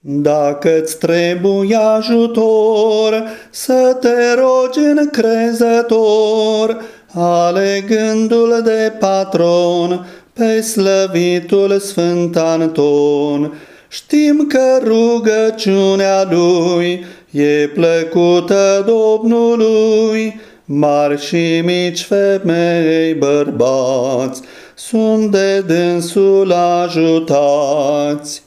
Dacă-ți trebuie ajutor, să te rogi încrezător, alegându-l de patron pe slăvitul Sfânt Anton. Știm că rugăciunea lui e plăcută Domnului, mari și mici femei bărbați sunt de dânsul ajutați.